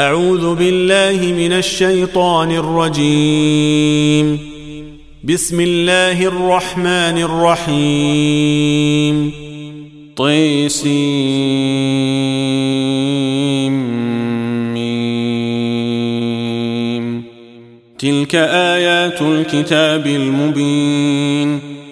أعوذ بالله من الشيطان الرجيم. بسم الله الرحمن الرحيم. طيسيم. تلك آيات الكتاب المبين.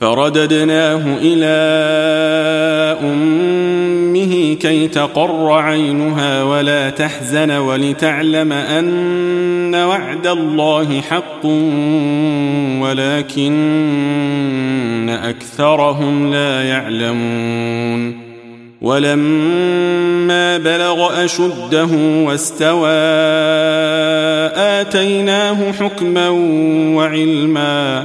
فرددناه إلى أمه كي تقر عينها ولا تحزن ولتعلم أن وعد الله حق ولكن أكثرهم لا يعلمون ولما بلغ أشده واستوى آتيناه حكما وعلما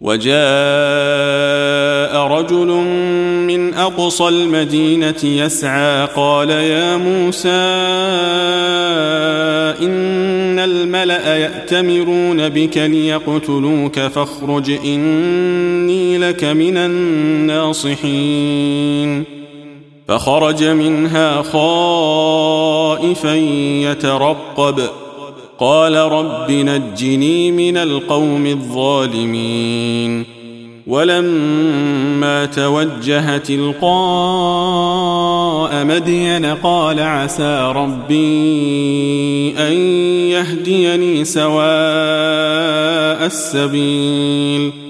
وجاء رجل من أقصى المدينة يسعى قال يا موسى إن الملأ يأتمرون بك ليقتلوك فاخرج إني لك من الناصحين. فخرج منها خائفا يترقب. قال رب نجني من القوم الظالمين. ولما توجه تلقاء مدين قال عسى ربي أن يهديني سواء السبيل.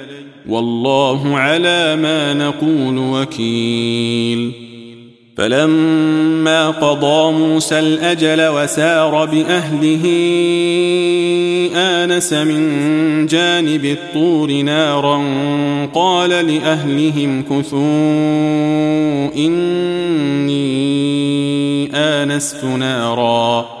والله على ما نقول وكيل. فلما قضى موسى الأجل وسار بأهله آنس من جانب الطور نارا قال لأهلهم كثوا إني آنست نارا.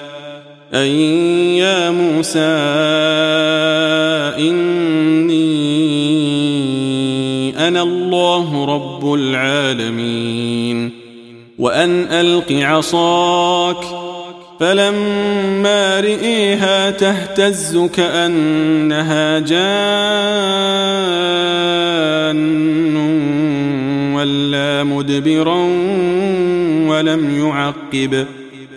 أن يا موسى إني أنا الله رب العالمين. وأن ألق عصاك فلما رئيها تهتز كأنها جان ولا مدبرا ولم يعقب.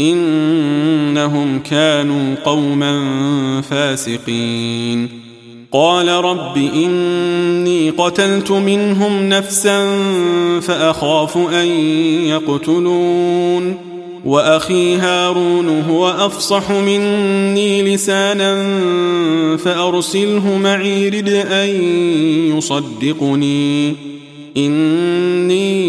إنهم كانوا قوما فاسقين. قال رب إني قتلت منهم نفسا فأخاف أن يقتلون. وأخي هارون هو أفصح مني لسانا فأرسله معي رد أن يصدقني. إني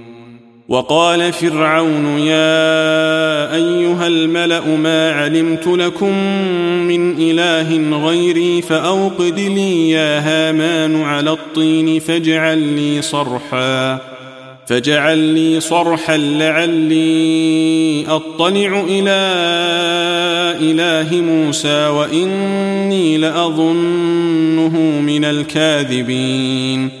وقال فرعون يا أيها الملأ ما علمت لكم من إله غيري فأوقد لي يا هامان على الطين فاجعل لي صرحا فاجعل لي صرحا لعلي أطلع إلى إله موسى وإني لأظنه من الكاذبين.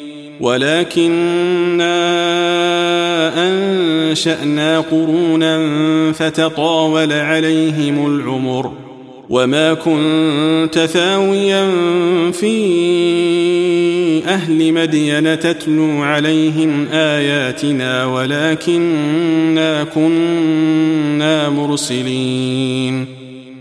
ولكنا أنشأنا قرونا فتطاول عليهم العمر وما كنت ثاويا في أهل مدين تتلو عليهم آياتنا ولكنا كنا مرسلين.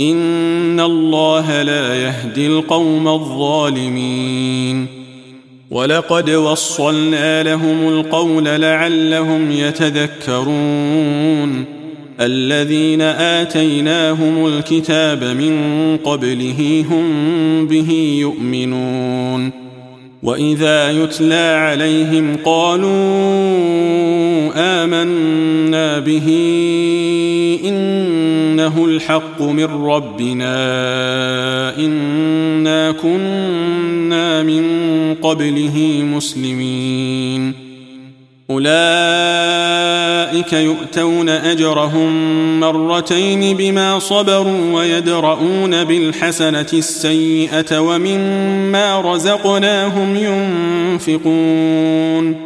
ان الله لا يهدي القوم الظالمين. ولقد وصلنا لهم القول لعلهم يتذكرون. الذين اتيناهم الكتاب من قبله هم به يؤمنون. واذا يتلى عليهم قالوا امنا به إنه الحق من ربنا. إنا كنا من قبله مسلمين. أولئك يؤتون أجرهم مرتين بما صبروا ويدرؤون بالحسنة السيئة ومما رزقناهم ينفقون.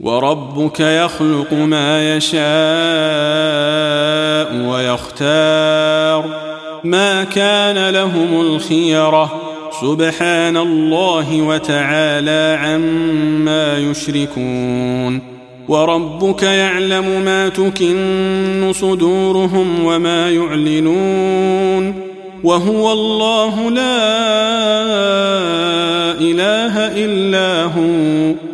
وربك يخلق ما يشاء ويختار ما كان لهم الخيرة. سبحان الله وتعالى عما يشركون. وربك يعلم ما تكن صدورهم وما يعلنون. وهو الله لا إله إلا هو.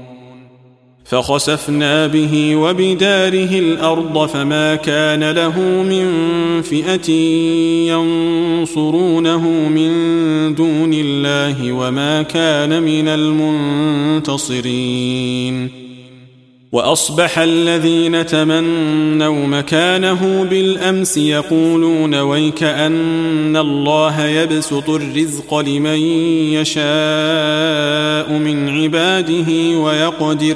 فخسفنا به وبداره الأرض فما كان له من فئة ينصرونه من دون الله وما كان من المنتصرين. وأصبح الذين تمنوا مكانه بالأمس يقولون ويك أن الله يبسط الرزق لمن يشاء من عباده ويقدر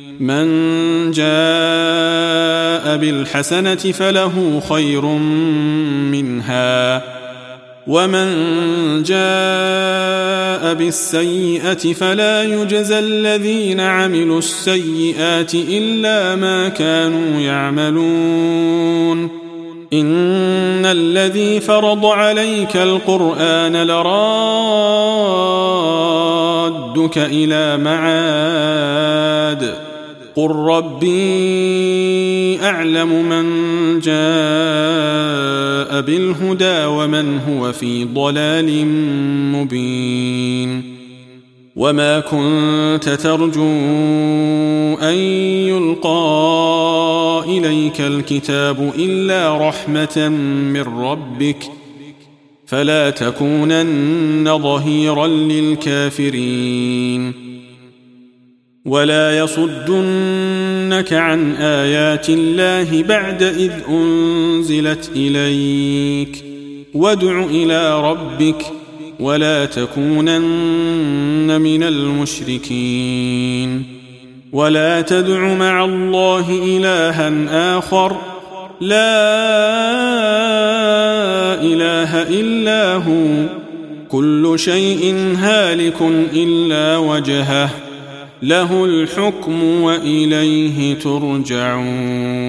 من جاء بالحسنة فله خير منها ومن جاء بالسيئة فلا يجزى الذين عملوا السيئات إلا ما كانوا يعملون إن الذي فرض عليك القرآن لرادك إلى معاد قل ربي اعلم من جاء بالهدى ومن هو في ضلال مبين وما كنت ترجو ان يلقى اليك الكتاب الا رحمه من ربك فلا تكونن ظهيرا للكافرين ولا يصدنك عن آيات الله بعد إذ أنزلت إليك. وادع إلى ربك ولا تكونن من المشركين. ولا تدع مع الله إلها آخر. لا إله إلا هو. كل شيء هالك إلا وجهه. له الحكم وإليه ترجعون.